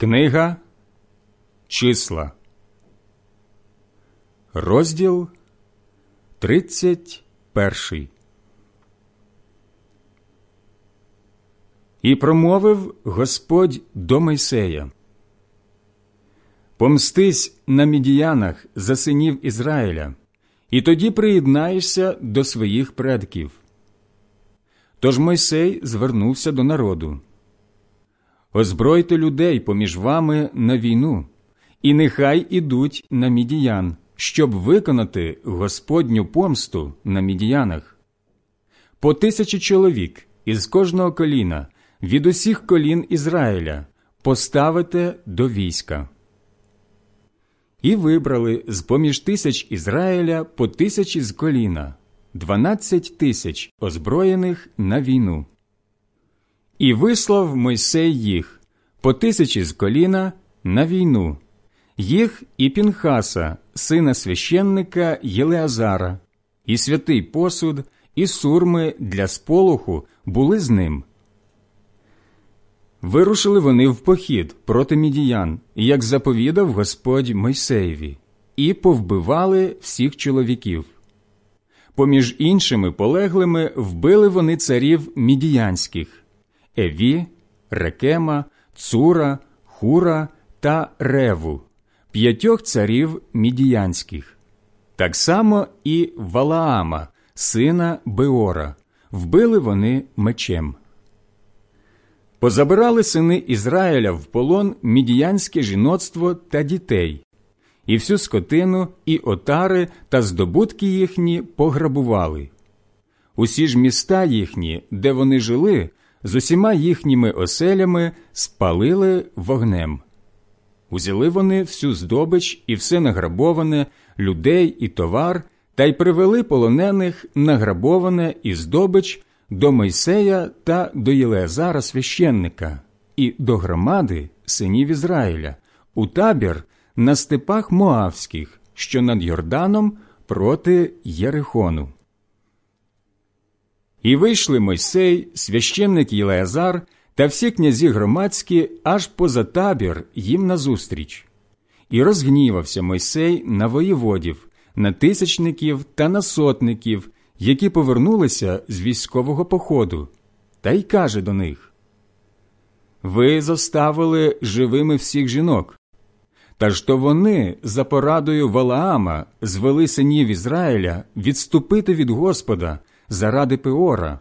Книга Числа, розділ 31 І промовив Господь до Мойсея Помстись на мідіянах за синів Ізраїля, і тоді приєднаєшся до своїх предків. Тож Мойсей звернувся до народу. Озбройте людей поміж вами на війну, і нехай ідуть на мідіян, щоб виконати Господню помсту на мідіянах. По тисячі чоловік із кожного коліна, від усіх колін Ізраїля, поставите до війська. І вибрали з поміж тисяч Ізраїля по тисячі з коліна, дванадцять тисяч озброєних на війну. І вислав Мойсей їх по тисячі з коліна на війну, їх і Пінхаса, сина священника Єлеазара, і святий посуд, і сурми для сполоху були з ним. Вирушили вони в похід проти мідіян, як заповідав Господь Мойсеєві, і повбивали всіх чоловіків. Поміж іншими полеглими вбили вони царів мідіянських. Еві, Рекема, Цура, Хура та Реву, п'ятьох царів мідіянських, так само і Валаама, сина Беора, вбили вони мечем. Позабирали сини Ізраїля в полон мідіянське жіноцтво та дітей, і всю скотину, і отари та здобутки їхні пограбували. Усі ж міста їхні, де вони жили, з усіма їхніми оселями спалили вогнем. Узяли вони всю здобич і все награбоване, людей і товар, та й привели полонених награбоване і здобич до Мойсея та до Єлеазара священника і до громади синів Ізраїля, у табір на степах Моавських, що над Йорданом проти Єрихону. І вийшли Мойсей, священник Єлеазар та всі князі громадські аж поза табір їм назустріч. І розгнівався Мойсей на воєводів, на тисячників та на сотників, які повернулися з військового походу, та й каже до них Ви зоставили живими всіх жінок. Та ж то вони за порадою Валаама звели синів Ізраїля відступити від Господа заради Пеора,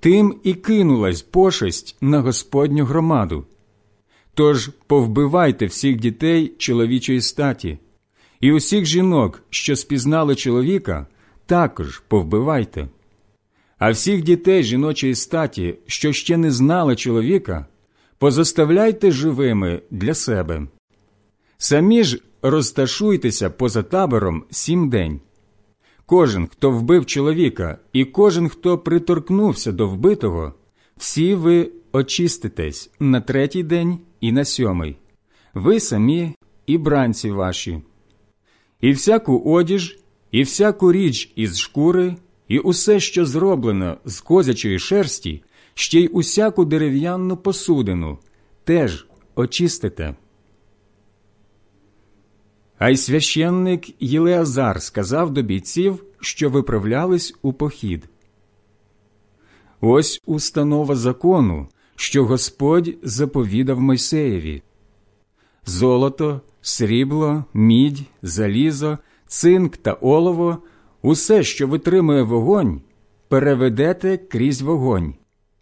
тим і кинулась пошесть на Господню громаду. Тож повбивайте всіх дітей чоловічої статі, і усіх жінок, що спізнали чоловіка, також повбивайте. А всіх дітей жіночої статі, що ще не знали чоловіка, позоставляйте живими для себе. Самі ж розташуйтеся поза табором сім день. Кожен, хто вбив чоловіка, і кожен, хто приторкнувся до вбитого, всі ви очиститесь на третій день і на сьомий, ви самі і бранці ваші, і всяку одіж, і всяку річ із шкури, і усе, що зроблено з козячої шерсті, ще й усяку дерев'яну посудину, теж очистите. А й священник Єлеазар сказав до бійців, що виправлялись у похід. Ось установа закону, що Господь заповідав Мойсеєві. Золото, срібло, мідь, залізо, цинк та олово, усе, що витримує вогонь, переведете крізь вогонь,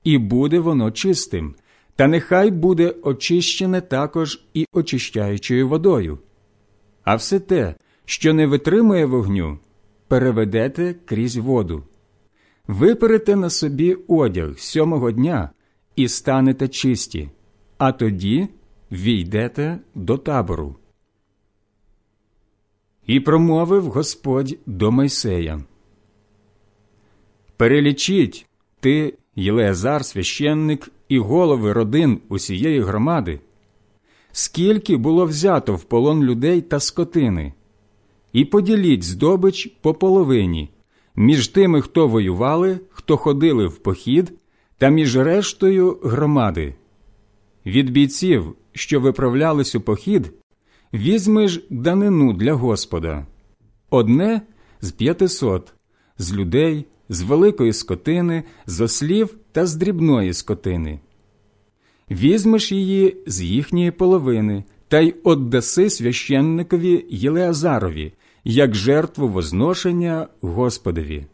і буде воно чистим, та нехай буде очищене також і очищаючою водою а все те, що не витримує вогню, переведете крізь воду. Виперете на собі одяг сьомого дня і станете чисті, а тоді війдете до табору. І промовив Господь до Мойсея. Перелічіть ти, Єлеазар, священник і голови родин усієї громади скільки було взято в полон людей та скотини, і поділіть здобич по половині між тими, хто воювали, хто ходили в похід, та між рештою громади. від бійців, що виправлялись у похід, візьмеш данину для Господа одне з п'ятисот, з людей, з великої скотини, з ослів та з дрібної скотини. Візьмеш її з їхньої половини та й отдаси священникові Єлеазарові, як жертву возношення Господові.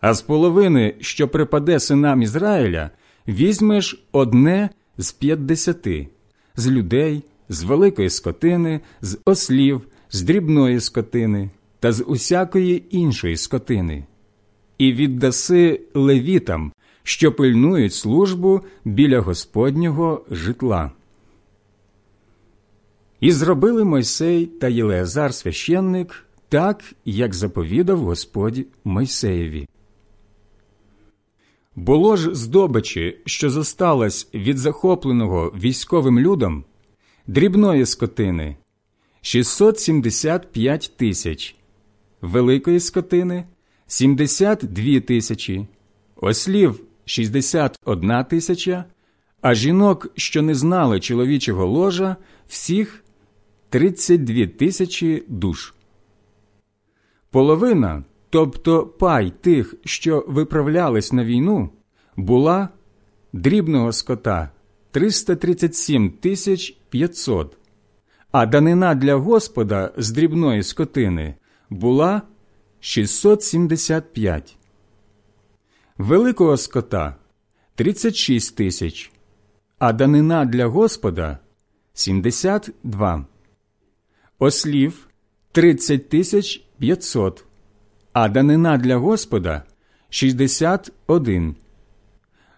А з половини, що припаде синам Ізраїля, візьмеш одне з п'ятдесяти з людей, з великої скотини, з ослів, з дрібної скотини та з усякої іншої скотини, і віддаси левітам, що пильнують службу біля Господнього житла. І зробили Мойсей та Єлеазар священник так, як заповідав Господь Мойсеєві. Було ж здобичі, що зосталось від захопленого військовим людом, дрібної скотини 675 тисяч, великої скотини 72 тисячі, ослів 61 тисяча, а жінок, що не знали чоловічого ложа, всіх 32 тисячі душ. Половина, тобто пай тих, що виправлялись на війну, була дрібного скота 337 тисяч 500, а данина для Господа з дрібної скотини була 675. Великого скота 36 тисяч, а данина для Господа 72. Ослів 30 тисяч 500, а данина для Господа 61.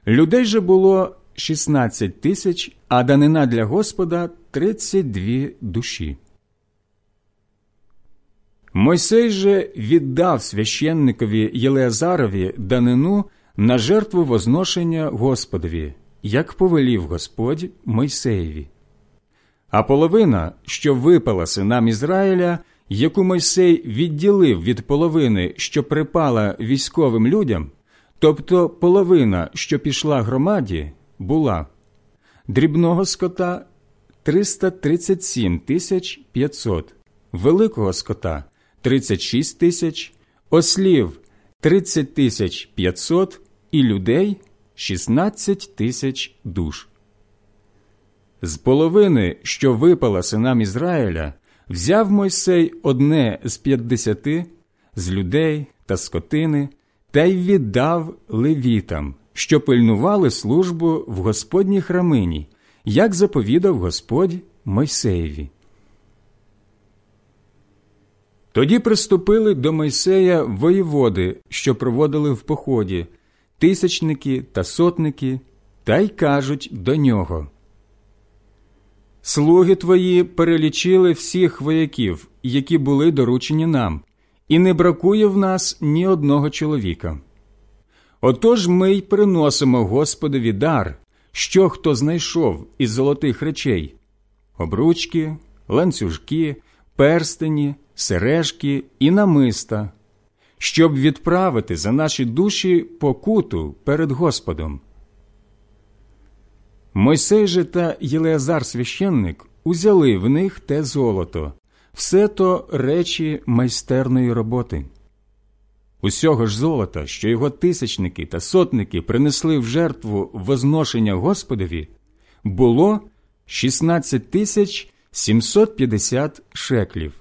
Людей же було 16 тисяч, а данина для Господа 32 душі. Мойсей же віддав священникові Єлеазарові данину на жертву возношення Господові, як повелів Господь Мойсеєві. А половина, що випала синам Ізраїля, яку Мойсей відділив від половини, що припала військовим людям, тобто половина, що пішла громаді, була дрібного скота 337 тисяч 500, великого скота 36 тисяч, ослів 30 тисяч 500 і людей 16 тисяч душ. З половини, що випала синам Ізраїля, взяв Мойсей одне з п'ятдесяти з людей та скотини та й віддав левітам, що пильнували службу в Господній храмині, як заповідав Господь Мойсеєві. Тоді приступили до Мойсея воєводи, що проводили в поході, тисячники та сотники, та й кажуть до нього. Слуги твої перелічили всіх вояків, які були доручені нам, і не бракує в нас ні одного чоловіка. Отож ми й приносимо Господові дар, що хто знайшов із золотих речей обручки, ланцюжки, перстені, сережки і намиста, щоб відправити за наші душі покуту перед Господом. Мойсей же та Єлеазар священник узяли в них те золото, все то речі майстерної роботи. Усього ж золота, що його тисячники та сотники принесли в жертву возношення Господові, було 16 тисяч 750 шеклів.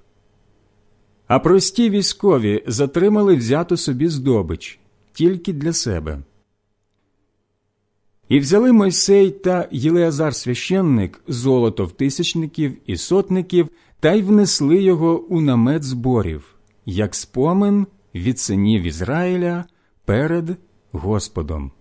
А прості військові затримали взяту собі здобич тільки для себе. І взяли Мойсей та Єлеазар священник золото в тисячників і сотників та й внесли його у намет зборів, як спомин від синів Ізраїля перед Господом.